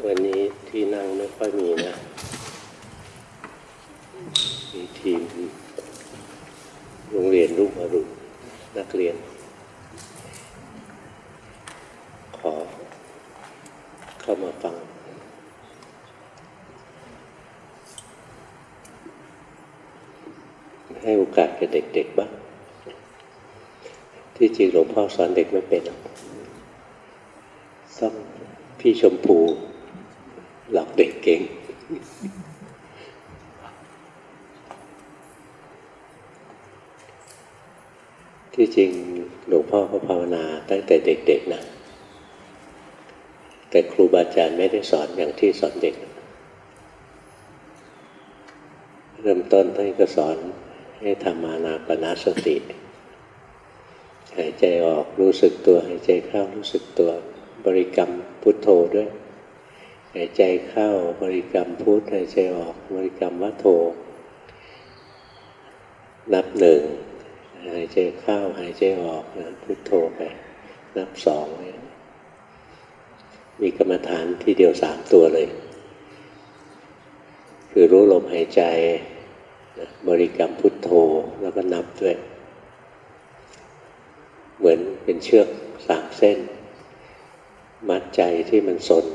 วันนี้ที่นั่งไม่ค่อยมีนะ มีทีมโรงเรียนรุ่งอรุณนักเรียน ขอเข้ามาฟัง ให้โอกาสกับเด็กๆบ้างที่จริงหลวงพ่อสอนเด็กไม่เป็นหรอกต้องพี่ชมพู เด็กเก่ง ที่จริงหลวงพ่อก็ภาวนาตั้งแต่เด็กๆนะ แต่ครูบาอาจารย์ไม่ได้สอนอย่างที่สอนเด็ก เริ่มต้นท่านก็สอนให้ทำมานาปนาสติหายใจออกรู้สึกตัวหายใจเข้ารู้สึกตัว บริกรรมพุทโธด้วย หายใจเข้าบริกรรมพุทหายใจออกบริกรรมวัโธนับหนึ่งหายใจเข้าหายใจออกนะพุทโธไป นับสองเนี่ยมีกรรมฐานที่เดียวสามตัวเลย คือรู้ลมหายใจบริกรรมพุทโธแล้วก็นับด้วย เหมือนเป็นเชือกสามเส้น มัดใจที่มันสน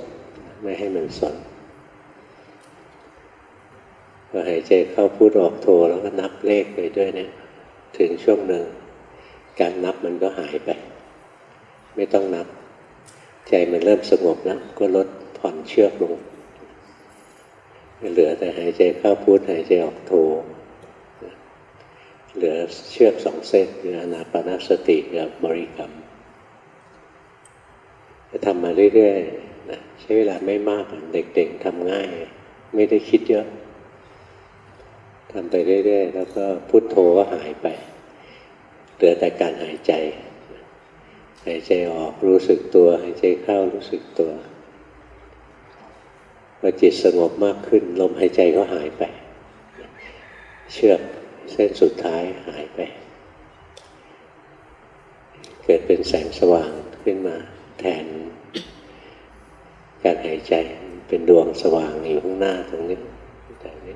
ไม่ให้มันสนพอหายใจเข้าพุทออกโธแล้วก็นับเลขไปด้วยเนี่ยถึงช่วงหนึ่ง การนับมันก็หายไป ไม่ต้องนับ ใจมันเริ่มสงบแล้วก็ลดผ่อนเชือกลงเหลือแต่หายใจเข้าพุทหายใจออกโทเหลือเชือกสองเส้นคืออนาปนาสติกับบริกรรมจะทำมาเรื่อยๆ นะใช้เวลาไม่มากเด็กๆทำง่าย ไม่ได้คิดเยอะทำไปเรื่อยๆแล้วก็พุทโธก็หายไปเหลือแต่การหายใจ หายใจออกรู้สึกตัวหายใจเข้ารู้สึกตัวพอจิตสงบมากขึ้น ลมหายใจก็หายไป เชือกเส้นสุดท้ายหายไป เกิดเป็นแสงสว่างขึ้นมาแทน การหายใจเป็นดวงสว่างอยู่ข้างหน้าตรงนี้นี้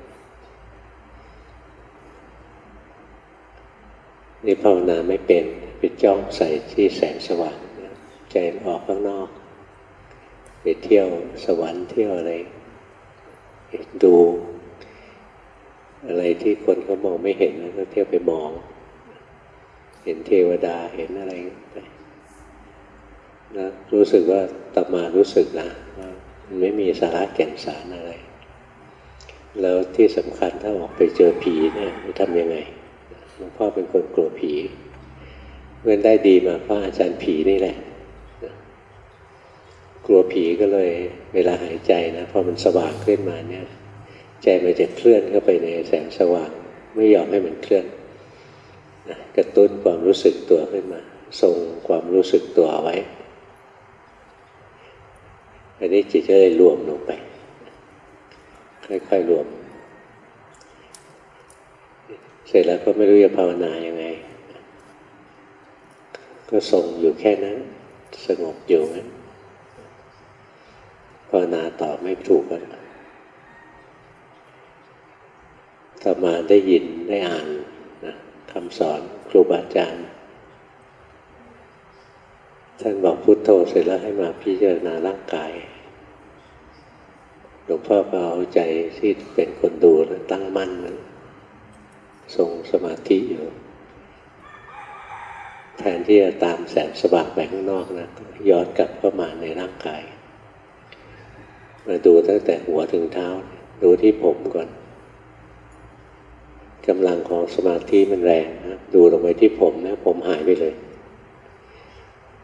นี่ภาวนาไม่เป็นไปจ้องใส่ที่แสงสว่างใจออกข้างนอกไปเที่ยวสวรรค์เที่ยวอะไรดูอะไรที่คนเขามองไม่เห็นแล้วก็เที่ยวไปมอง เห็นเทวดาเห็นอะไรไป นะรู้สึกว่าตมารู้สึกนะว่ามันไม่มีสาระแก่นสารอะไร แล้วที่สำคัญถ้าออกไปเจอผีเนี่ยจะทำยังไงหลวงพ่อเป็นคนกลัวผีเมื่อได้ดีมาเพราะอาจารย์ผีนี่แหละ กลัวผีก็เลย เวลาหายใจนะพอมันสว่างขึ้นมาเนี่ย ใจมันจะเคลื่อนเข้าไปในแสงสว่าง ไม่ยอมให้มันเคลื่อนนะกระตุ้นความรู้สึกตัวขึ้นมาทรงความรู้สึกตัวไว้ อันนี้จิตจะได้รวมลงไป ค่อยๆรวม เสร็จแล้วก็ไม่รู้จะภาวนายังไง ก็ทรงอยู่แค่นั้น สงบอยู่นั้นภาวนาต่อไม่ถูกกันต่อมาได้ยินได้อ่านนะคำสอนครูบาอาจารย์ ท่านบอกพุโทโธเสร็จแล้วให้มาพิจารณาร่างกาย หลวงพ่อก็เอาใจที่เป็นคนดูแล้วตั้งมั่นมันทรงสมาธิอยู่ แทนที่จะตามแสงสว่างไปข้างนอกนะย้อนกลับเข้ามาในร่างกายมาดูตั้งแต่หัวถึงเท้า ดูที่ผมก่อนกำลังของสมาธิมันแรงนะดูลงไปที่ผมนะผมหายไปเลย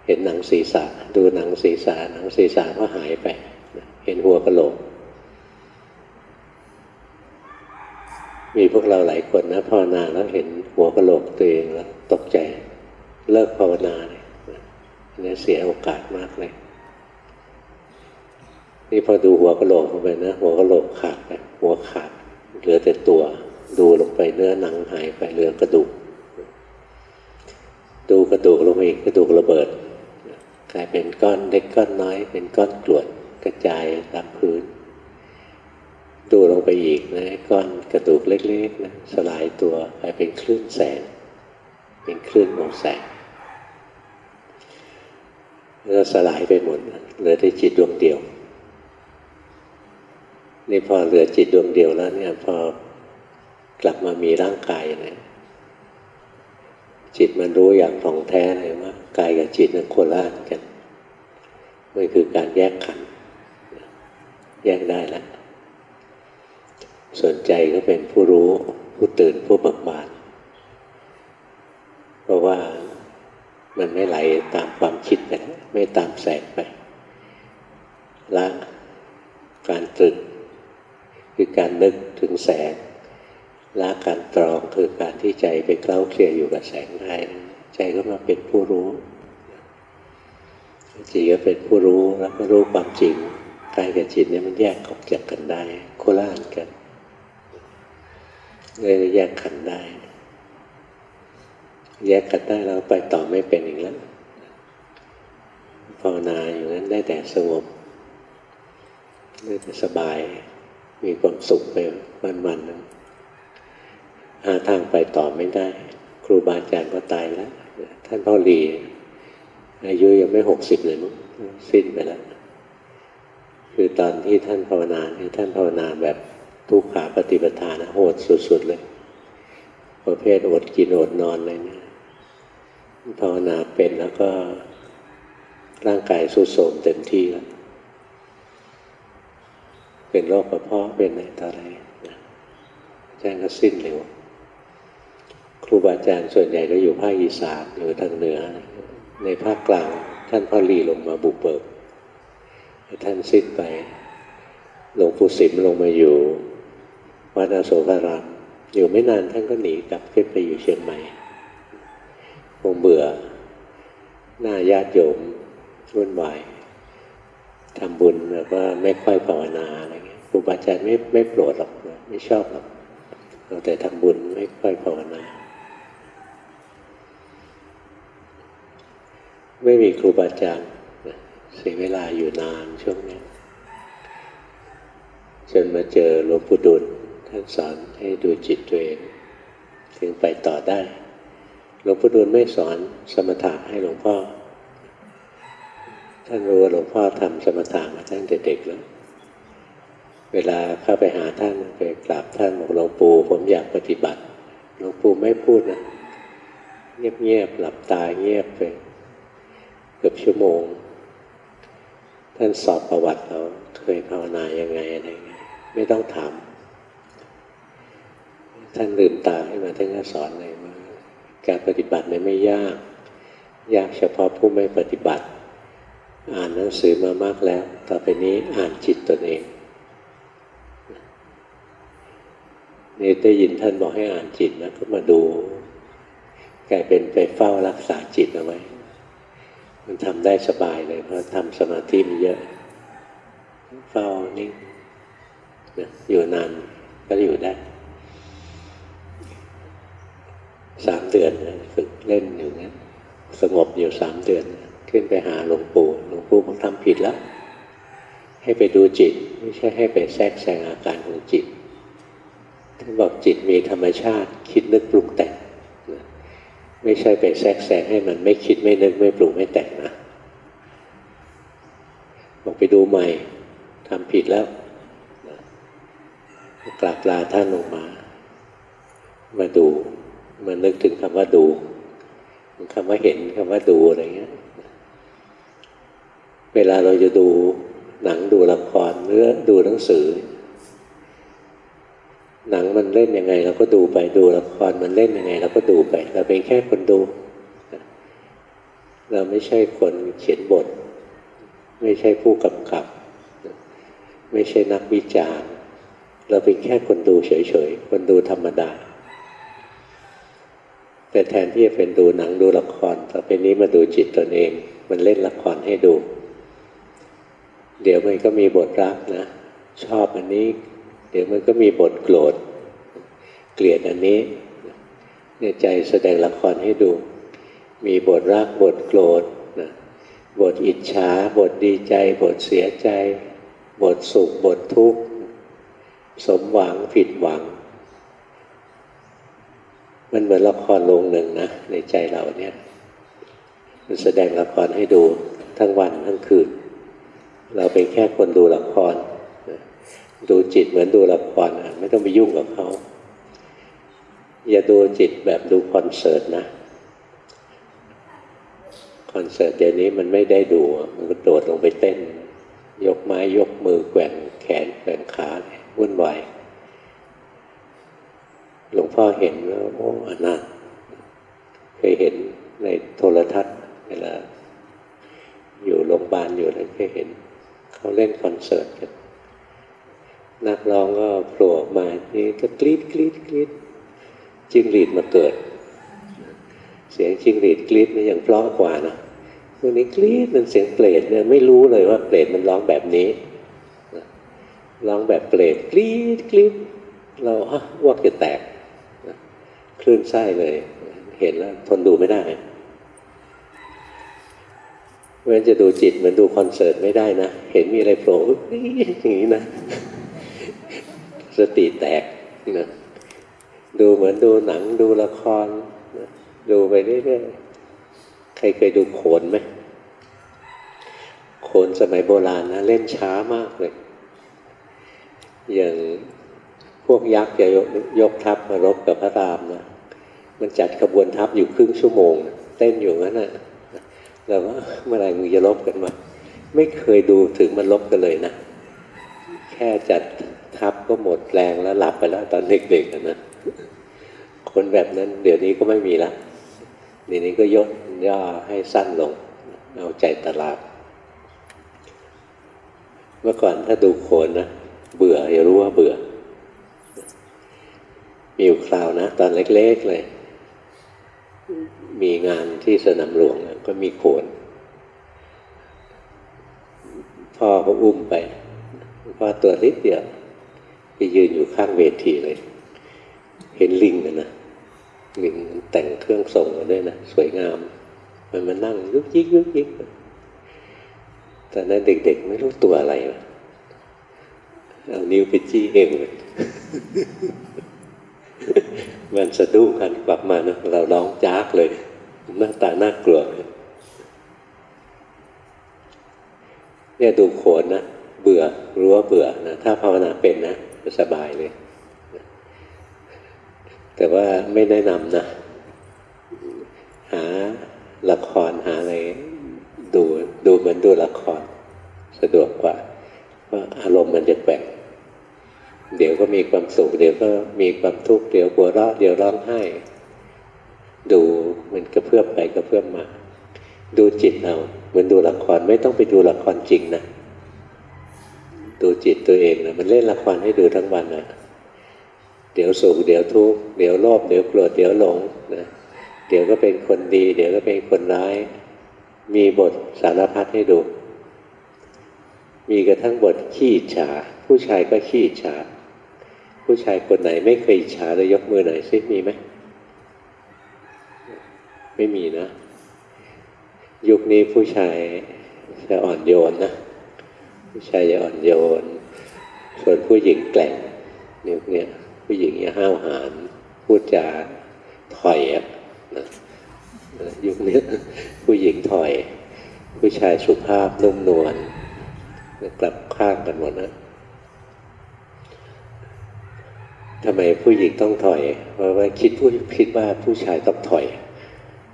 เห็นหนังศีรษะ ดูหนังศีรษะหนังศีรษะก็หายไป เห็นหัวกระโหลก มีพวกเราหลายคนนะภาวนาแล้วเห็นหัวกระโหลกตัวเองแล้วตกใจเลิกภาวนาเลยนี่เสียโอกาสมากเลย นี่พอดูหัวกระโหลกลงไปนะหัวกระโหลกขาดไปหัวขาดเหลือแต่ตัว ดูลงไปเนื้อหนังหายไปเหลือกระดูก ดูกระดูกลงไปอีกกระดูกระเบิด กลายเป็นก้อนเล็กก้อนน้อย เป็นก้อนกรวดกระจายตามพื้น ดูลงไปอีกนะก้อนกระดูกเล็กๆนะสลายตัวไปเป็นคลื่นแสง เป็นคลื่นของแสงแล้วสลายไปหมดเหลือแต่จิตดวงเดียวนี่พอเหลือจิตดวงเดียวแล้วเนี่ยพอกลับมามีร่างกายนะจิตมันรู้อย่างท่องแท้เลยว่ากายกับจิตนั้นโคละกันมันคือการแยกขันแยกได้แล้ว สนใจก็เป็นผู้รู้ผู้ตื่นผู้เบิกบานเพราะว่ามันไม่ไหลตามความคิดไปไม่ตามแสงไปละการตรึกคือการนึกถึงแสงละการตรองคือการที่ใจไปเคล้าเคลียอยู่กับแสงได้ใจก็มาเป็นผู้รู้จิตก็เป็นผู้รู้แล้วก็รู้ความจริงกายกับจิตเนี่ยมันแยกออกจากกันได้โคล่านกัน เลยแยกขันได้ แยกกันได้แล้วไปต่อไม่เป็นอีกแล้วภาวนาอย่างนั้นได้แต่สงบได้แต่สบายมีความสุขไปวันๆนึงหาทางไปต่อไม่ได้ ครูบาอาจารย์ก็ตายแล้วท่านพ่อหลีอายุยังไม่หกสิบเลยมั้งสิ้นไปแล้ว คือตอนที่ท่านภาวนาที่ท่านภาวนาแบบ ทุกขาปฏิปทานะโหดสุด ๆ เลย ประเภทอดกินอดนอนเลยเนี่ยภาวนาเป็นแล้วก็ร่างกายสุดโสมเต็มที่แล้ว เป็นโรคกระเพาะเป็นอะไรต่ออะไรแจ้งก็สิ้นเร็วครูบาอาจารย์ส่วนใหญ่ก็อยู่ภาคอีสานอยู่ทางเหนือ ในภาคกลางท่านพ่อรีลงมาบุกเบิกท่านสิ้นไปหลวงปู่สิมลงมาอยู่ วัดอโศการามอยู่ไม่นานท่านก็หนีกลับขึ้นไปอยู่เชียงใหม่คงเบื่อ หน้าญาติโยมรุ่นวายทำบุญแล้วก็ไม่ค่อยภาวนาอะไรเงี้ยครูบาอาจารย์ไม่ไม่โปรดหรอกไม่ชอบหรอกเราแต่ทำบุญไม่ค่อยภาวนา ไม่มีครูบาอาจารย์เสียเวลาอยู่นานช่วงนี้จนมาเจอหลวงปู่ดุล ท่านสอนให้ดูจิตตัวเองถึงไปต่อได้หลวงปู่ดูลไม่สอนสมถะให้หลวงพ่อ ท่านรู้ว่าหลวงพ่อทำสมถะมาตั้งแต่เด็กแล้ว เวลาเข้าไปหาท่านไปกราบท่านบอกหลวงปู่ผมอยากปฏิบัติ หลวงปู่ไม่พูดนะ เงียบๆหลับตาเงียบไปเกือบชั่วโมง ท่านสอบประวัติเราเคยภาวนายังไงอะไรเงี้ยไม่ต้องถาม ท่านลืมตาให้มาท่านก็สอนเลยว่าการปฏิบัติเนี่ยไม่ยาก ยากเฉพาะผู้ไม่ปฏิบัติ อ่านหนังสือมามากแล้ว ต่อไปนี้อ่านจิตตนเองนี่ได้ยินท่านบอกให้อ่านจิตแล้วก็มาดูกลายเป็นไปเฝ้ารักษาจิตเอาไว้ มันทำได้สบายเลยเพราะทำสมาธิมีเยอะ เฝ้านิ่งอยู่นานก็อยู่ได้ สามเดือนฝึกเล่นอยู่นั้นสงบอยู่สามเดือน ขึ้นไปหาหลวงปู่หลวงปู่บอกทำผิดแล้ว ให้ไปดูจิต ไม่ใช่ให้ไปแทรกแซงอาการของจิตท่านบอกจิตมีธรรมชาติคิดนึกปรุงแต่งไม่ใช่ไปแทรกแซงให้มันไม่คิดไม่นึกไม่ปรุงไม่แต่งนะบอกไปดูใหม่ทำผิดแล้วกราบลาท่านลงมา มาดู มันนึกถึงคำว่าดูคำว่าเห็นคำว่าดูอะไรเงี้ย เวลาเราจะดูหนังดูละครหรือดูหนังสือ หนังมันเล่นยังไง เราก็ดูไปดูละครมันเล่นยังไง เราก็ดูไป เราเป็นแค่คนดู เราไม่ใช่คนเขียนบท ไม่ใช่ผู้กำกับ ไม่ใช่นักวิจารณ์ เราเป็นแค่คนดูเฉยๆ คนดูธรรมดา แต่แทนที่จะเป็นดูหนังดูละคร ต่อไปนี้มาดูจิตตนเอง มันเล่นละครให้ดู เดี๋ยวมันก็มีบทรักนะ ชอบอันนี้ เดี๋ยวมันก็มีบทโกรธ เกลียดอันนี้เนี่ยใจแสดงละครให้ดู มีบทรักบทโกรธนะบทอิจฉา บทดีใจ บทเสียใจ บทสุข บททุกข์ สมหวังผิดหวัง มันเหมือนละครลงหนึ่งนะในใจเราเนี่ยมันแสดงละครให้ดูทั้งวันทั้งคืน เราเป็นแค่คนดูละคร ดูจิตเหมือนดูละครไม่ต้องไปยุ่งกับเขา อย่าดูจิตแบบดูคอนเสิร์ตนะ คอนเสิร์ตเดี๋ยวนี้มันไม่ได้ดู มันก็โดดลงไปเต้น ยกไม้ยกมือแกว่งแขนแกว่งขาวุ่นวาย พ่อเห็นว่าโอ้อนาถเคยเห็นในโทรทัศน์เวลาอยู่โรงพยาบาลอยู่อะไรเคยเห็น เขาเล่นคอนเสิร์ตกันนักร้องก็โผล่ออกมานี่ก็กรี๊ดกรี๊ดกรี๊ดจิ้งหรีดมาเกิด เสียงชิงหรีดกรี๊ดมันยังเพราะกว่านะพวกนี้กรี๊ดมันเสียงเปรตเนี่ยไม่รู้เลยว่าเปรตมันร้องแบบนี้ร้องแบบเปรตกรี๊ดกรี๊ดเราอ้วกจะแตก คลื่นไส้เลย เห็นแล้วทนดูไม่ได้เพราะฉะนั้นจะดูจิตเหมือนดูคอนเสิร์ตไม่ได้นะ เห็นมีอะไรโผล่อย่างนี้นะ สติแตกนะดูเหมือนดูหนังดูละครดูไปเรื่อยๆใครเคยดูโขนไหมโขนสมัยโบราณนะ เล่นช้ามากเลย อย่าง พวกยักษ์จะยกยกทัพมารบกับพระรามนะมันจัดขบวนทัพอยู่ครึ่งชั่วโมง เต้นอยู่งั้นนะเราว่าเมื่อไหร่มึงจะลบกันมา ไม่เคยดูถึงมันลบกันเลยนะ แค่จัดทัพก็หมดแรงแล้วหลับไปแล้วตอนเด็กๆนะ คนแบบนั้น เดี๋ยวนี้ก็ไม่มีละเดี๋ยวนี้ก็ยดย่อให้สั้นลง เอาใจตลาด เมื่อก่อนถ้าดูโขนนะ เบื่ออย่ารู้ว่าเบื่อ มีอยู่คราวนะ ตอนเล็กๆเลย มีงานที่สนามหลวงก็มีโขน พ่อก็อุ้มไปพ่อตัวนิดเดียวไปยืนอยู่ข้างเวทีเลย เห็นลิงกันนะลิงแต่งเครื่องทรงมาด้วยนะ สวยงาม มันมานั่งยุกยิกยุกยิกตอนนั้นเด็กๆ ไม่รู้ตัวอะไรเอานิ้วไปจี้เองเลย มันสะดุ้งกันกลับมานะเราร้องจากเลย หน้าตาน่ากลัวเนี่ยดูโขนนะเบื่อรู้ว่าเบื่อนะถ้าภาวนาเป็นนะจะสบายเลย แต่ว่าไม่แนะนำนะ หาละครหาอะไรดูดูเหมือนดูละคร สะดวกกว่าเพราะอารมณ์มันจะแปลง เดี๋ยวก็มีความสุข เดี๋ยวก็มีความทุกข์ เดี๋ยวหัวเราะ เดี๋ยวร้องไห้ ดูมันกระเพื่อมไปกระเพื่อมมา ดูจิตเอาเหมือนดูละครไม่ต้องไปดูละครจริงนะดูจิตตัวเองนะมันเล่นละครให้ดูทั้งวันนะเดี๋ยวสุขเดี๋ยวทุกข์เดี๋ยวโลภเดี๋ยวโกรธเดี๋ยวหลงนะเดี๋ยวก็เป็นคนดี เดี๋ยวก็เป็นคนร้าย มีบทสารพัดให้ดู มีกระทั่งบทขี้ฉา ผู้ชายก็ขี้ฉา ผู้ชายคนไหนไม่เคยฉาเลยยกมือหน่อยซิมีไหมไม่มีนะ ยุคนี้ผู้ชายจะอ่อนโยนนะผู้ชายจะอ่อนโยน ส่วนผู้หญิงแกล่งยุคนี้ผู้หญิงอย่าห้าวหาญพูดจาถอยอะนะยุคนี้ผู้หญิงถอย ผู้ชายสุภาพนุ่มนวลกลับข้างกันหมดนะ ทำไมผู้หญิงต้องถอยเพราะว่าคิดผู้คิดว่าผู้ชายต้องถอย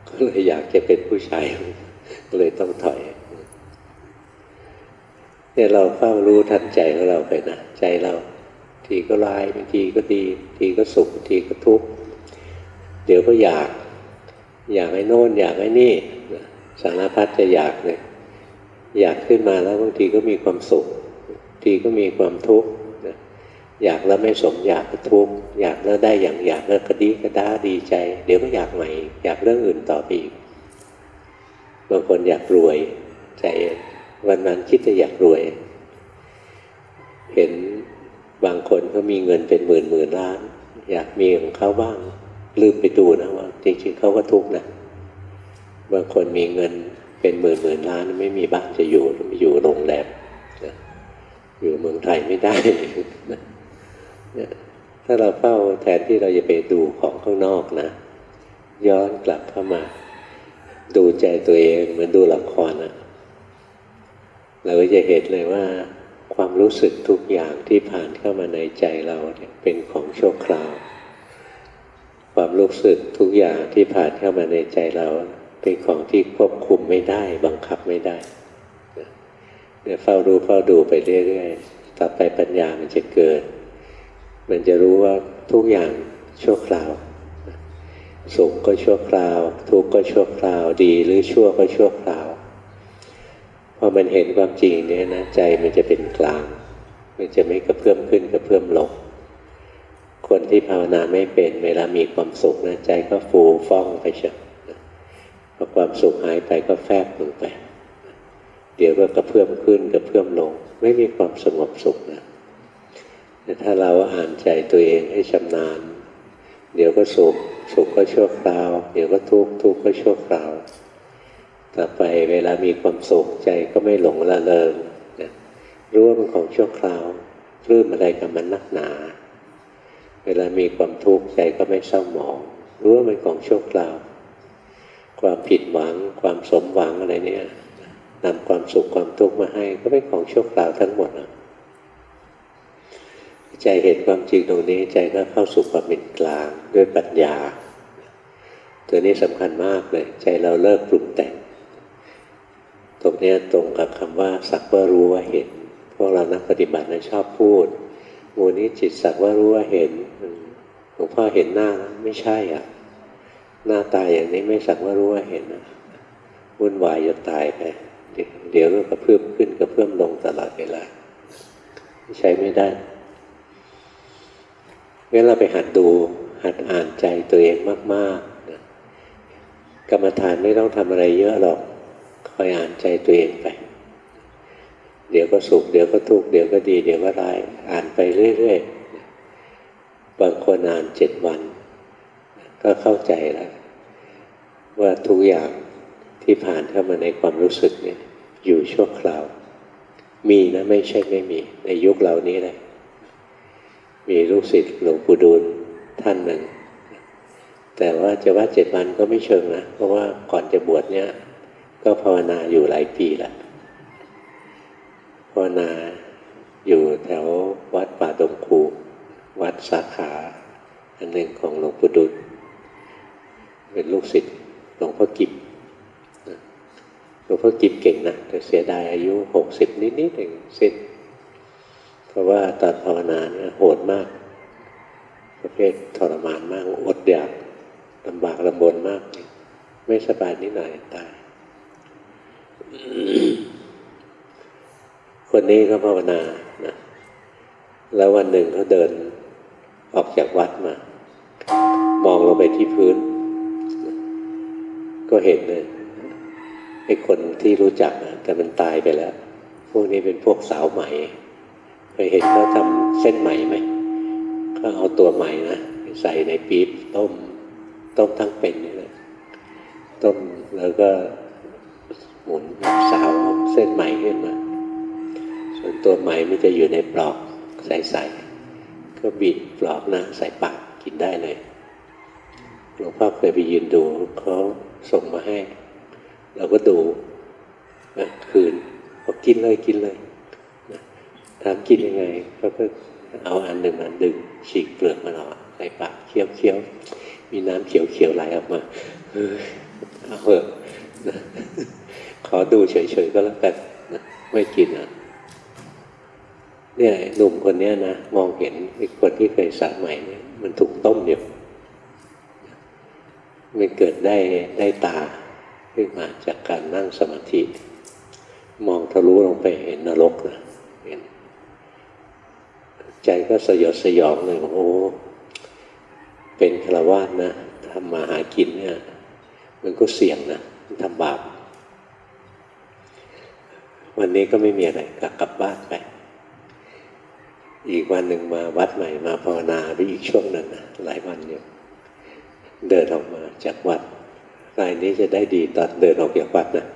ก็เลยอยากจะเป็นผู้ชายก็เลยต้องถอยเนี่ยเราเฝ้ารู้ทันใจของเราไปนะใจเรา ทีก็ร้ายบางทีก็ดี ทีก็สุขทีก็ทุกข์เดี๋ยวก็อยาก อยากให้โน่น อยากให้นี่สารพัดจะอยากเลยอยากขึ้นมาแล้วบางทีก็มีความสุข ทีก็มีความทุกข์ อยากแล้วไม่สมอยากก็ทุกข์อยากแล้วได้อย่างอยากแล้วก็ดีก็ด้าดีใจ เดี๋ยวก็อยากใหม่ อยากเรื่องอื่นต่อไปอีกบางคนอยากรวยใจวันนั้นคิดจะอยากรวย เห็นบางคนเขามีเงินเป็นหมื่นหมื่นล้าน อยากมีของเขาบ้าง ลืมไปดูนะว่า จริงๆเขาก็ทุกข์นะบางคนมีเงินเป็นหมื่นหมื่นล้านไม่มีบ้านจะอยู่ไม่อยู่โรงแรมอยู่เมืองไทยไม่ได้ ถ้าเราเฝ้าแทนที่เราจะไปดูของข้างนอกนะ ย้อนกลับเข้ามา ดูใจตัวเองเหมือนดูละครนะเราก็จะเห็นเลยว่า ความรู้สึกทุกอย่างที่ผ่านเข้ามาในใจเราเนี่ยเป็นของชั่วคราว ความรู้สึกทุกอย่างที่ผ่านเข้ามาในใจเรา เป็นของที่ควบคุมไม่ได้ บังคับไม่ได้เนี่ยวเฝ้าดูเฝ้าดูไปเรื่อยๆต่อไปปัญญามันจะเกิด มันจะรู้ว่าทุกอย่างชั่วคราว สุขก็ชั่วคราว ทุกข์ก็ชั่วคราว ดีหรือชั่วก็ชั่วคราว พอมันเห็นความจริงเนี่ยนะใจมันจะเป็นกลาง มันจะไม่กระเพื่อมขึ้นกระเพื่อมลง คนที่ภาวนาไม่เป็นเวลามีความสุขนะใจก็ฟูฟ่องไปเชียพอความสุขหายไปก็แฟบลงไป เดี๋ยวก็กระเพื่อมขึ้นกระเพื่อมลง ไม่มีความสงบสุขนะ ถ้าเราอ่านใจตัวเองให้ชำนาญ เดี๋ยวก็สุขสุขก็ชั่วคราว เดี๋ยวก็ทุกข์ทุกข์ก็ชั่วคราว ต่อไปเวลามีความสุขใจก็ไม่หลงละเลงนะรู้ว่ามันของชั่วคราวปลื้มอะไรกับมันนักหนา เวลามีความทุกข์ใจก็ไม่เศร้าหมอง รู้ว่ามันของชั่วคราว ความผิดหวัง ความสมหวังอะไรเนี่ยนำความสุขความทุกข์มาให้ก็เป็นของชั่วคราวทั้งหมดนะ ใจเห็นความจริงตรงนี้ ใจก็เข้าสู่ความเป็นกลางด้วยปัญญา ตัวนี้สำคัญมากเลย ใจเราเลิกปรุงแต่ง ตรงนี้ตรงกับคำว่า สักว่ารู้ว่าเห็น พวกเรานักปฏิบัตินะชอบพูดมูนี้จิตสักว่ารู้ว่าเห็นหลวงพ่อเห็นหน้าไม่ใช่อะ หน้าตายอย่างนี้ไม่สักว่ารู้ว่าเห็นนะวุ่นวายจะตายไปเดี๋ยวก็กระเพื่อมขึ้นกระเพื่อมลงตลอดเวลาใช้ไม่ได้ งั้นเราไปหัดดูหัดอ่านใจตัวเองมากๆนะกรรมฐานไม่ต้องทำอะไรเยอะหรอกคอยอ่านใจตัวเองไป เดี๋ยวก็สุขเดี๋ยวก็ทุกข์เดี๋ยวก็ดี เดี๋ยวก็ร้ายอ่านไปเรื่อยๆบางคนอ่านเจ็ดวัน ก็เข้าใจแล้ว ว่าทุกอย่างที่ผ่านเข้ามาในความรู้สึกเนี่ยอยู่ชั่วคราว มีนะไม่ใช่ไม่มีในยุคเรานี้เลย มีลูกศิษย์หลวงปู่ดูลท่านหนึ่ง แต่ว่าจะว่าเจ็ดวันก็ไม่เชิงนะ เพราะว่าก่อนจะบวชเนี่ย ก็ภาวนาอยู่หลายปีละภาวนาอยู่แถววัดป่าดงคูวัดสาขา อันหนึ่งของหลวงปู่ดุลเป็นลูกศิษย์หลวงพ่อกิบหลวงพ่อกิบเก่งนะแต่เสียดายอายุหกสิบนิดๆเองสิ้น เพราะว่าตอนภาวนาเนี่ยโหดมาก ประเภททรมานมากอดอยากลำบากลำบนมาก ไม่สบายนิดหน่อยตายคนนี้ก็ภาวนานะแล้ววันหนึ่งเขาเดินออกจากวัดมา มองลงไปที่พื้น ก็เห็นเลยไอ้คนที่รู้จักแต่มันตายไปแล้ว พวกนี้เป็นพวกสาวใหม่ เคยเห็นเขาทำเส้นใหม่ไหมเขาเอาตัวใหม่นะใส่ในปี๊บต้ม ต้มทั้งเป็นนี่แหละต้มแล้วก็หมุนสาวเส้นใหม่ขึ้นมา ส่วนตัวใหม่มันจะอยู่ในปลอกใสๆก็บิดปลอกนะใส่ปากกินได้เลยหลวงพ่อเคยไปยืนดูเขาส่งมาให้ เราก็ดูคืนบอกกินเลยกินเลย ถามกินยังไงเขาก็เอาอันหนึ่งอันดึงฉีกเปลือกมันออกใส่ปากเคี้ยวเคี้ยวมีน้ำเขียวเขียวไหลออกมาเออเอาเถอะขอดูเฉยๆก็แล้วกันไม่กินอะเนี่ยหนุ่มคนนี้นะมองเห็นไอ้คนที่เคยสาใหม่เนี่ยมันถูกต้มอยู่มันเกิดได้ได้ตาขึ้นมาจากการนั่งสมาธิ มองทะลุลงไปเห็นนรกนะ ใจก็สยดสยองเลยโอ้เป็นฆราวาสนะทำมาหากินเนี่ยมันก็เสี่ยงนะทำบาปวันนี้ก็ไม่มีอะไรกลับกลับบ้านไป อีกวันหนึ่งมาวัดใหม่มาภาวนาไปอีกช่วงนั้นนะหลายวันอยู่เดินออกมาจากวัดรายนี้จะได้ดีตอนเดินออกจากวัดนะ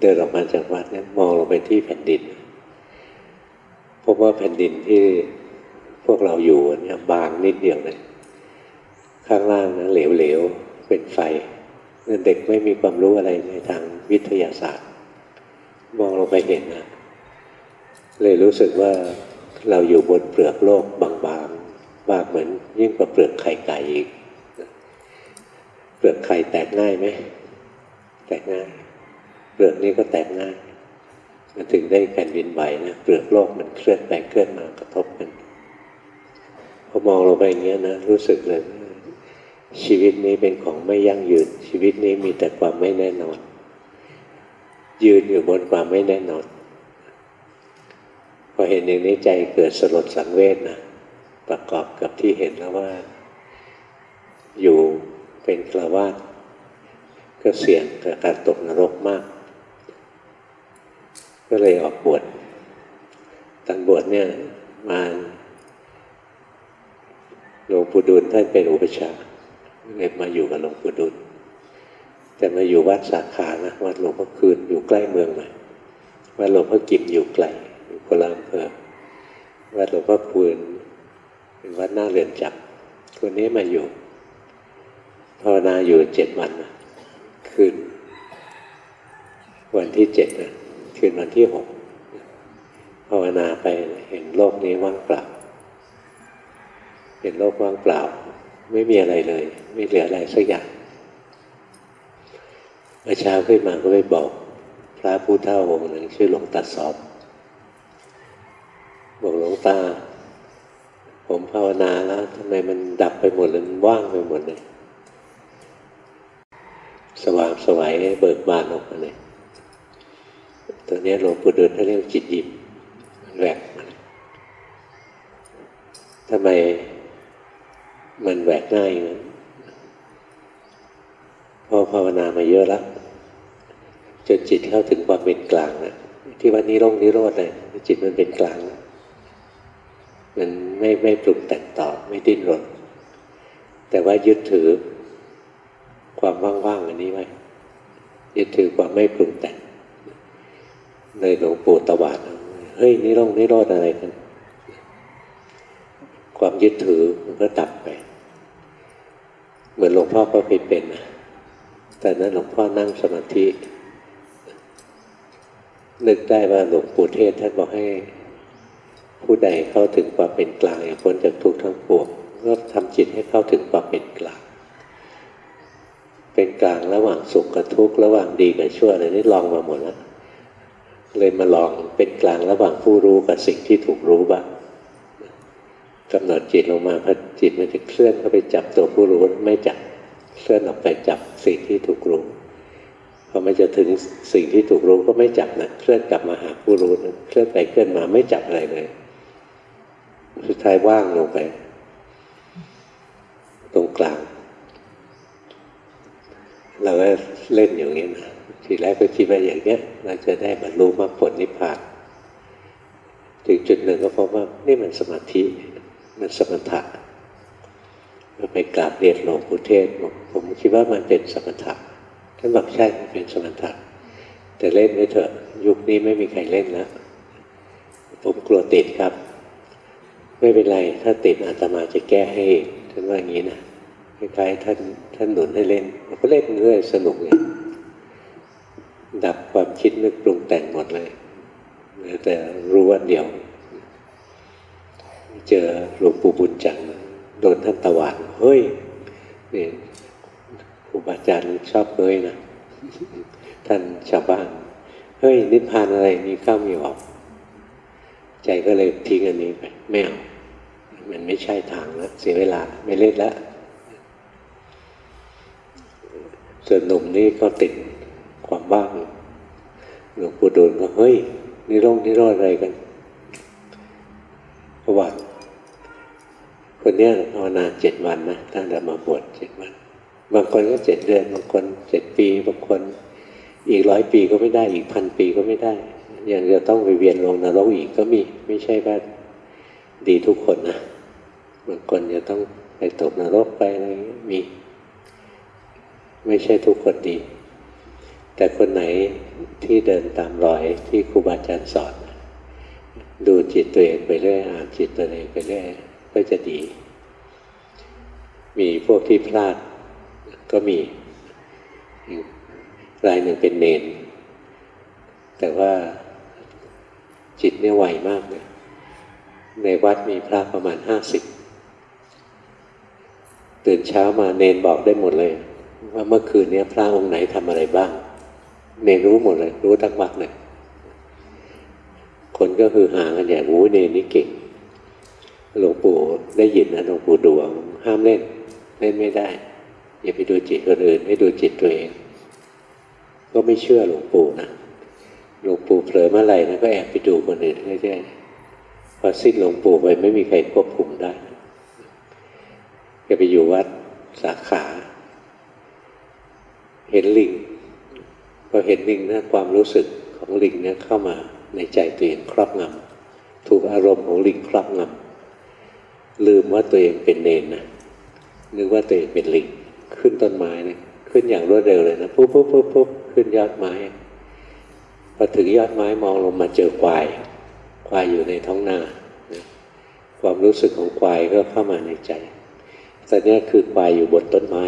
เดินออกมาจากวัดเนี่ยมองลงไปที่แผ่นดินพ บว่าแผ่นดินที่พวกเราอยู่เนี่ยบางนิดเดียวเลยข้างล่างนะเหลวๆ เป็นไฟเด็กไม่มีความรู้อะไรในทางวิทยาศาสตร์ มองลงไปเห็นนะเลยรู้สึกว่าเราอยู่บนเปลือกโลกบางๆบางเหมือนยิ่งกว่าเปลือกไข่ไก่อีกเปลือกไข่แตกง่ายไหมแตกง่าย เปลือกนี้ก็แตกง่าย ถึงได้แผ่นดินไหวนะเปลือกโลกมันเคลื่อนไปเคลื่อนมากระทบกันพอมองลงไปอย่างเงี้ยนะรู้สึกเลยชีวิตนี้เป็นของไม่ยั่งยืน ชีวิตนี้มีแต่ความไม่แน่นอน ยืนอยู่บนความไม่แน่นอน พอเห็นอย่างนี้ใจเกิดสลดสังเวชนะประกอบกับที่เห็นแล้วว่า อยู่เป็นกระวาดก็เสี่ยงกับการตกนรกมาก ก็เลยออกบวชตอนบวชเนี่ยมาหลวงปู่ดูลท่านเป็นอุปชาเลยมาอยู่กับหลวงปู่ดูลแต่มาอยู่วัดสาขานะวัดหลวงพ่อคืนอยู่ใกล้เมืองหน่อยวัดหลวงพ่อกิมอยู่ไกลอยู่คนละอำเภอวัดหลวงพ่อคูนเป็นวัดหน้าเรือนจับคนนี้มาอยู่ภาวนาอยู่เจ็ดวันนะคืน วันที่เจ็ดนะ คืนวันที่หกภาวนาไปเห็นโลกนี้ว่างเปล่า เห็นโลกว่างเปล่า ไม่มีอะไรเลย ไม่เหลืออะไรสักอย่างเมื่อเช้าขึ้นมาก็ไปบอก พระผู้เฒ่าองค์หนึ่งชื่อหลวงตาสอบบอกหลวงตา ผมภาวนาแล้วทำไมมันดับไปหมดเลยมันว่างไปหมดเลยสว่างสวัยเบิกบานออกมาเลย ตอนนี้หลวงปู่ดูลท่าเรียกจิตยิมแหวกทำไมมันแหวกง่ายนะพอภาวนามาเยอะแล้วจนจิตเข้าถึงความเป็นกลางนะที่วันนี้ร่องนิโรธเลยจิตมันเป็นกลางนะมันไม่ไม่ปรุงแต่งต่อไม่ดิ้นรนแต่ว่ายึดถือความว่างๆอันนี้ไว้ยึดถือความไม่ปรุงแต่ง เลยหลวงปู่ตวาดเฮ้ยนี่ร่องนิโรธอะไรกัน ความยึดถือมันก็ดับไป เหมือนหลวงพ่อก็เคยเป็นนะแต่นั้นหลวงพ่อนั่งสมาธิ นึกได้ว่าหลวงปู่เทศท่านบอกให้ผู้ใดเข้าถึงความเป็นกลางพ้นจากทุกข์ทั้งปวงก็ทำจิตให้เข้าถึงความเป็นกลาง เป็นกลางระหว่างสุขกับทุกข์ระหว่างดีกับชั่วอะไรนี่ลองมาหมดแล้ว เลยมาลองเป็นกลางระหว่างผู้รู้กับสิ่งที่ถูกรู้บ้างกำหนดจิตลงมาพอจิตมันจะเคลื่อนเข้าไปจับตัวผู้รู้ไม่จับเคลื่อนออกไปจับสิ่งที่ถูกรู้พอมันจะถึงสิ่งที่ถูกรู้ก็ไม่จับนะเคลื่อนกลับมาหาผู้รู้นะเคลื่อนไปเคลื่อนมาไม่จับอะไรเลย สุดท้ายว่างลงไป ตรงกลางเราก็เล่นอย่างนี้นะ ทีแรกก็คิดว่าอย่างเนี้ยเราจะได้บรรลุมรรคผลนิพพานถึงจุดหนึ่งก็พบว่านี่มันสมาธิมันสมถะเราไปกราบเรียนหลวงปู่เทศผมคิดว่ามันเป็นสมถะท่านบอกใช่มันเป็นสมถะแต่เล่นไม่เถอะยุคนี้ไม่มีใครเล่นแล้วผมกลัวติดครับ ไม่เป็นไรถ้าติดอาตมาจะแก้ให้ท่านว่าอย่างนี้นะคล้ายๆท่านท่านหนุนให้เล่นเราก็เล่นเรื่อยสนุกเลย ดับความคิดนึกปรุงแต่งหมดเลยแต่รู้ว่าเดียว เจอหลวงปู่บุญจันทร์โดนท่านตะวันเฮ้ยนี่ครูบาอาจารย์ชอบเฮ้ยนะ ท่านชาวบ้านเฮ้ยนิพพานอะไรมีเข้ามีออก ใจก็เลยทิ้งอันนี้ไปไม่เอามันไม่ใช่ทางแล้วเสียเวลาไม่เล่นแล้วส่วนหนุ่มนี่ก็ติด ความบ้างหลวงปู่ดูลก็เฮ้ยนิโรธนิโรธอะไรกันประวัติคนนี้ภาวนาเจ็ดวันนะตั้งแต่มาบวชเจ็ดวัน บางคนก็เจ็ดเดือน บางคนเจ็ดปี บางคนอีกร้อยปีก็ไม่ได้อีกพันปีก็ไม่ได้ ยังจะต้องไปเวียนลงนรกอีกก็มี ไม่ใช่ว่าดีทุกคนนะบางคนจะต้องไปตกนรกไปอะไรมี ไม่ใช่ทุกคนดี แต่คนไหนที่เดินตามรอยที่ครูบาอาจารย์สอน ดูจิตตัวเองไปเรื่อยอ่านจิตตัวเองไปเรื่อยก็จะดี มีพวกที่พลาดก็มีรายหนึ่งเป็นเนน แต่ว่าจิตเนี่ยไวมากเลยในวัดมีพระประมาณห้าสิบตื่นเช้ามาเนนบอกได้หมดเลย ว่าเมื่อคืนนี้พระองค์ไหนทำอะไรบ้าง เนรู้หมดเลย รู้ทั้งวัดเลย คนก็คือหากันอย่างโอ้เนนนี่เก่งหลวงปู่ได้ยินนะหลวงปู่ดวง ห้ามเล่น เล่นไม่ได้ อย่าไปดูจิตคนอื่นให้ดูจิตตัวเอง ก็ไม่เชื่อหลวงปู่นะหลวงปู่เผลอเมื่อไหร่นะก็แอบไปดูคนอื่นเรื่อยๆพอสิ้นหลวงปู่ไปไม่มีใครควบคุมได้แกไปอยู่วัดสาขา เห็นลิง พอเห็นลิงนะความรู้สึกของลิงเนี่ยเข้ามาในใจตัวเองครอบงำถูกอารมณ์ของลิงครอบงำลืมว่าตัวเองเป็นเนนนะนึกว่าตัวเองเป็นลิงขึ้นต้นไม้เนี่ยขึ้นอย่างรวดเร็วเลยนะปุ๊บปุ๊บปุ๊บปุ๊บขึ้นยอดไม้พอถึงยอดไม้มองลงมาเจอควายควายอยู่ในท้องนาความรู้สึกของควายก็เข้ามาในใจตอนนี้คือควายอยู่บนต้นไม้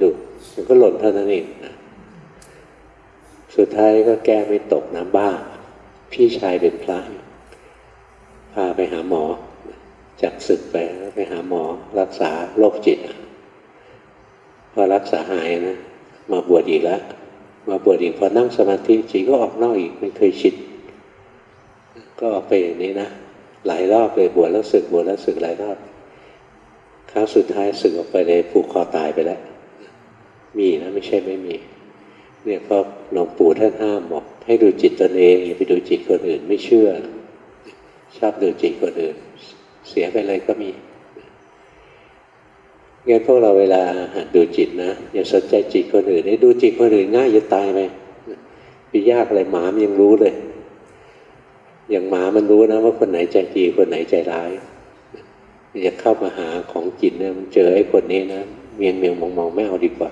ดูมันก็หล่นเท่านั้นเอง สุดท้ายก็แก้ไม่ตกน้ำบ้า พี่ชายเป็นพระพาไปหาหมอ จากศึกไปไปหาหมอรักษาโรคจิตพอรักษาหายนะ มาบวชอีกแล้วมาบวชอีกพอนั่งสมาธิจิตก็ออกนอกอีกไม่เคยชิดก็ออกไปอย่างนี้นะหลายรอบเลยบวชแล้วสึกบวชแล้วสึกหลายรอบครั้งสุดท้ายสึกออกไปเลยผูกคอตายไปแล้ว มีนะไม่ใช่ไม่มี เนี่ยก็หลวงปู่ท่านห้ามบอกให้ดูจิตตนเองอย่าไปดูจิตคนอื่นไม่เชื่อ ชอบดูจิตคนอื่น เสียไปเลยก็มีงั้นพวกเราเวลาหัดดูจิตนะอย่าสนใจจิตคนอื่นให้ดูจิตคนอื่นง่ายจะตายไหมไปยากอะไรหมามันยังรู้เลย อย่างหมามันรู้นะว่าคนไหนใจดีคนไหนใจร้ายจะเข้ามาหาของจิตเนี่ยมันเจอไอ้คนนี้นะเมียนเมียงมองมองไม่เอาดีกว่า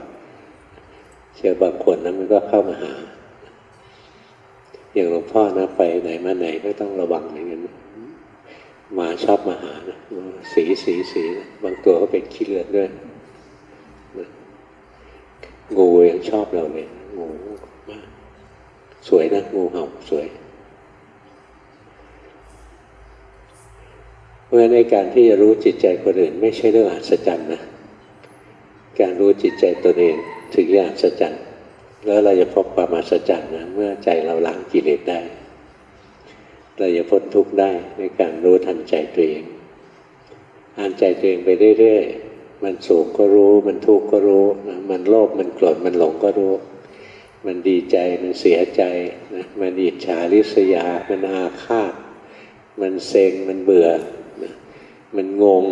เชื่อบางคนนะมันก็เข้ามาหา อย่างหลวงพ่อนะไปไหนมาไหนก็ต้องระวังอย่างนี้หมาชอบมาหานะสีสีสีบางตัวก็เป็นขี้เลือดด้วยงูยังชอบเราเลยงูมากสวยนะงูเห่าสวยเพราะฉะนั้นในการที่จะรู้จิตใจคนอื่น ไม่ใช่เรื่องอัศจรรย์นะ การรู้จิตใจตนเอง ถึงจะอัศจรรย์แล้วเราจะพบความอัศจรรย์นะเมื่อใจเราล้างกิเลสได้ เราจะพ้นทุกข์ได้ในการรู้ทันใจตัวเองอ่านใจตัวเองไปเรื่อยๆ มันสุขก็รู้ มันทุกข์ก็รู้นะมันโลภมันโกรธมันหลงก็รู้ มันดีใจมันเสียใจนะมันอิจฉาริษยา มันอาฆาต มันเซ็งมันเบื่อนะมันงง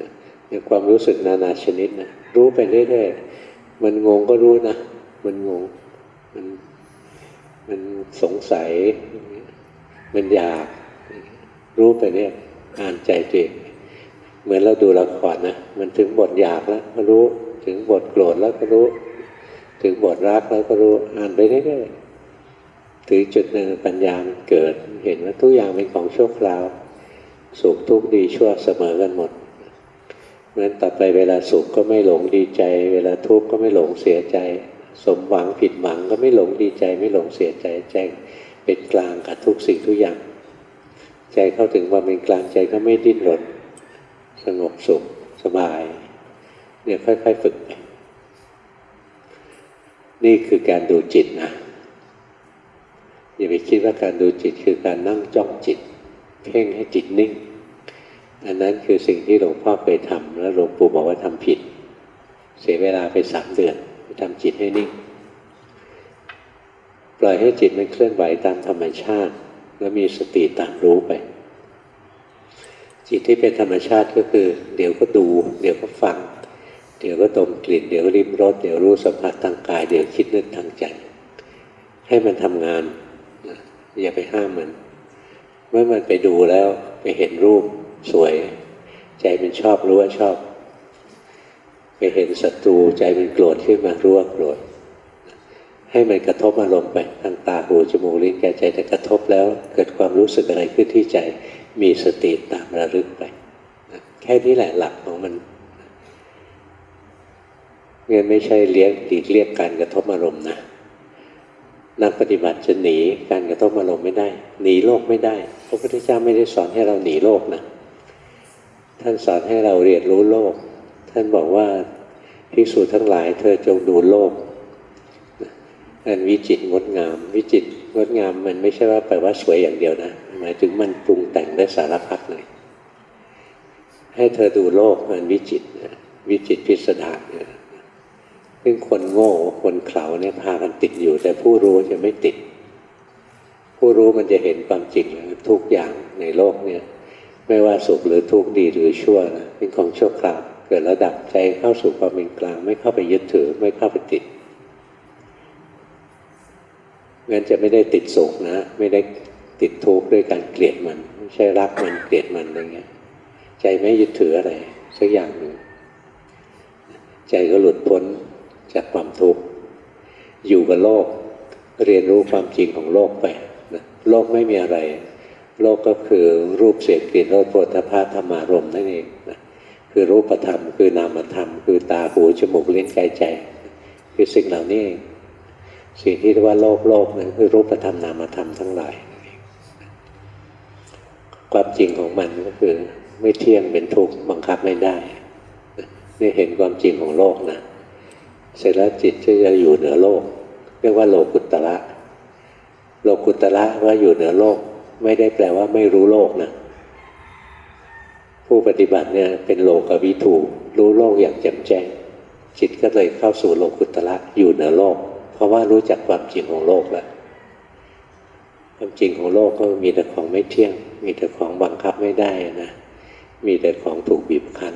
นะความรู้สึกนานาชนิดนะรู้ไปเรื่อยๆ มันงงก็รู้นะ มันงง มันมันสงสัย มันอยาก รู้ไปเนี่ยอ่านใจตัวเองเหมือนเราดูละครนะ มันถึงบทอยากแล้วก็รู้ ถึงบทโกรธแล้วก็รู้ ถึงบทรักแล้วก็รู้ อ่านไปเรื่อยๆถึงจุดหนึ่งปัญญามันเกิด เห็นว่าทุกอย่างเป็นของชั่วคราว สุขทุกข์ดีชั่วเสมอกันหมด เพราะฉะนั้นต่อไปเวลาสุขก็ไม่หลงดีใจ เวลาทุกข์ก็ไม่หลงเสียใจ สมหวังผิดหวังก็ไม่หลงดีใจ ไม่หลงเสียใจแจ้งเป็นกลางกับทุกสิ่งทุกอย่าง ใจเข้าถึงว่าเป็นกลางใจก็ไม่ดิ้นรน สงบสุขสบายเนี่ยค่อยๆฝึก นี่คือการดูจิตนะอย่าไปคิดว่าการดูจิตคือการนั่งจ้องจิต เพ่งให้จิตนิ่ง อันนั้นคือสิ่งที่หลวงพ่อเคยทำแล้วหลวงปู่บอกว่าทำผิด เสียเวลาไปสามเดือนไปทำจิตให้นิ่ง ปล่อยให้จิตมันเคลื่อนไหวตามธรรมชาติ แล้วมีสติตามรู้ไป จิตที่เป็นธรรมชาติก็คือ เดี๋ยวก็ดู เดี๋ยวก็ฟัง เดี๋ยวก็ดมกลิ่น เดี๋ยวริมรสเดี๋ยวรู้สัมผัสทางกาย เดี๋ยวคิดนึกทางใจ ให้มันทำงานอย่าไปห้ามมัน เมื่อมันไปดูแล้วไปเห็นรูป สวย ใจมันชอบรู้ว่าชอบไปเห็นศัตรูใจมันโกรธขึ้นมารู้ว่าโกรธให้มันกระทบอารมณ์ไปทางตาหูจมูกลิ้นกายใจแต่กระทบแล้ว เกิดความรู้สึกอะไรขึ้นที่ใจมีสติตามระลึกไปแค่นี้แหละหลักของมันเงินไม่ใช่เลี้ยงตีเรียกการกระทบอารมณ์นะนักปฏิบัติจะหนีการกระทบอารมณ์ไม่ได้ หนีโลกไม่ได้พระพุทธเจ้าไม่ได้สอนให้เราหนีโลกนะ ท่านสอนให้เราเรียนรู้โลก ท่านบอกว่าพิสูจทั้งหลาย เธอจงดูโลกอันวิจิตรงดงาม วิจิตรงดงามมันไม่ใช่ว่าแปลว่าสวยอย่างเดียวนะ หมายถึงมันปรุงแต่งได้สารพัดเลย ให้เธอดูโลกมันวิจิตวิจิตพิสดารซึ่งคนโง่คนเขลาเนี่ยพากันติดอยู่ แต่ผู้รู้จะไม่ติด ผู้รู้มันจะเห็นความจริงทุกอย่างในโลกเนี่ย ไม่ว่าสุขหรือทุกข์ดีหรือชั่วนะเป็นของชั่วคราวเกิดระดับใจเข้าสู่ความเป็นกลาง ไม่เข้าไปยึดถือไม่เข้าไปติดงั้นจะไม่ได้ติดสุขนะ ไม่ได้ติดทุกข์ด้วยการเกลียดมันไม่ใช่รักมันเกลียดมันอะไรเงี้ย ใจไม่ยึดถืออะไรสักอย่างหนึ่งใจก็หลุดพ้นจากความทุกข์อยู่กับโลก เรียนรู้ความจริงของโลกไปนะโลกไม่มีอะไร โลกก็คือรูปเสียงกลิ่นรสโผฏฐัพพะธรรมารมนั่นเองนะคือรูปธรรม คือนามธรรม คือตาหูจมูกลิ้นกายใจ คือสิ่งเหล่านี้เองสิ่งที่เรียกว่าโลกโลกนั้นคือรูปธรรมนามธรรมทั้งหลายความจริงของมันก็คือ ไม่เที่ยงเป็นทุกข์บังคับไม่ได้นี่เห็นความจริงของโลกนะเสร็จแล้วจิตจะอยู่เหนือโลก เรียกว่าโลกุตตะโลกุตระว่าอยู่เหนือโลก ไม่ได้แปลว่าไม่รู้โลกนะผู้ปฏิบัติเนี่ยเป็นโลกวิถูรู้โลกอย่างแจ่มแจ้งจิตก็เลยเข้าสู่โลกุตระอยู่เหนือโลก เพราะว่ารู้จักความจริงของโลกแล้วความจริงของโลกก็มีแต่ของไม่เที่ยง มีแต่ของบังคับไม่ได้นะมีแต่ของถูกบีบคั้น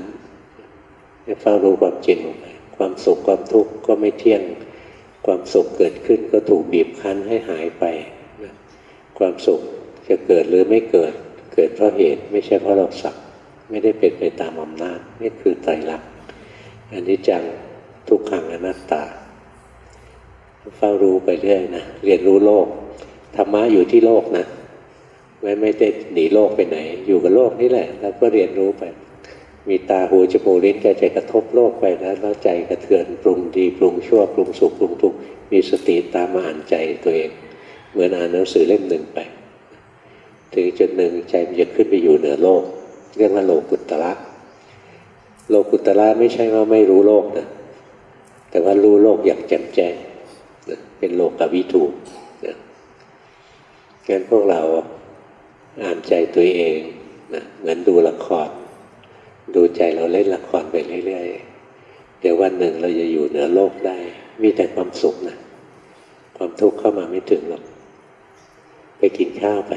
ให้เฝ้ารู้ความจริงลงไปความสุขความทุกข์ก็ไม่เที่ยง ความสุขเกิดขึ้นก็ถูกบีบคั้นให้หายไปนะความสุข จะเกิดหรือไม่เกิด เกิดเพราะเหตุไม่ใช่เพราะเราสักไม่ได้เป็นไปตามอำนาจนี่คือไตรลักษณ์อันนี้จังทุกขังอนัตตาเฝ้ารู้ไปเรื่อยนะเรียนรู้โลกธรรมะอยู่ที่โลกนะไม่ไม่ได้หนีโลกไปไหน อยู่กับโลกนี่แหละ แล้วก็เรียนรู้ไป มีตาหูจมูกลิ้นกายใจกระทบโลกไปนะแล้วใจกระเทือนปรุงดีปรุงชั่วปรุงสุขปรุงทุกข์มีสติตามมาอ่านใจตัวเอง เหมือนอ่านหนังสือเล่มหนึ่งไป ถึงจุดหนึ่งใจมันจะขึ้นไปอยู่เหนือโลก เรียกว่าโลกุตระโลกุตระไม่ใช่ว่าไม่รู้โลกนะแต่ว่ารู้โลกอย่างแจ่มแจ้งเป็นโลกวิถูนะงั้นพวกเราอ่านใจตัวเองนะเหมือนดูละคร ดูใจเราเล่นละครไปเรื่อยๆ เดี๋ยววันหนึ่งเราจะอยู่เหนือโลกได้ มีแต่ความสุขนะ ความทุกข์เข้ามาไม่ถึงหรอก ไปกินข้าวไป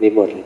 นี่หมดเลย